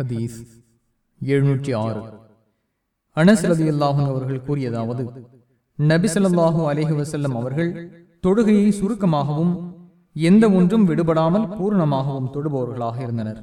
ஹதீஸ் எழுநூற்றி ஆறு அனசலதி அல்லாஹும் அவர்கள் கூறியதாவது நபிசல்லாஹூ அலேஹி வசல்லம் அவர்கள் தொழுகையை சுருக்கமாகவும் எந்த ஒன்றும் விடுபடாமல் பூரணமாகவும் தொடுபவர்களாக இருந்தனர்.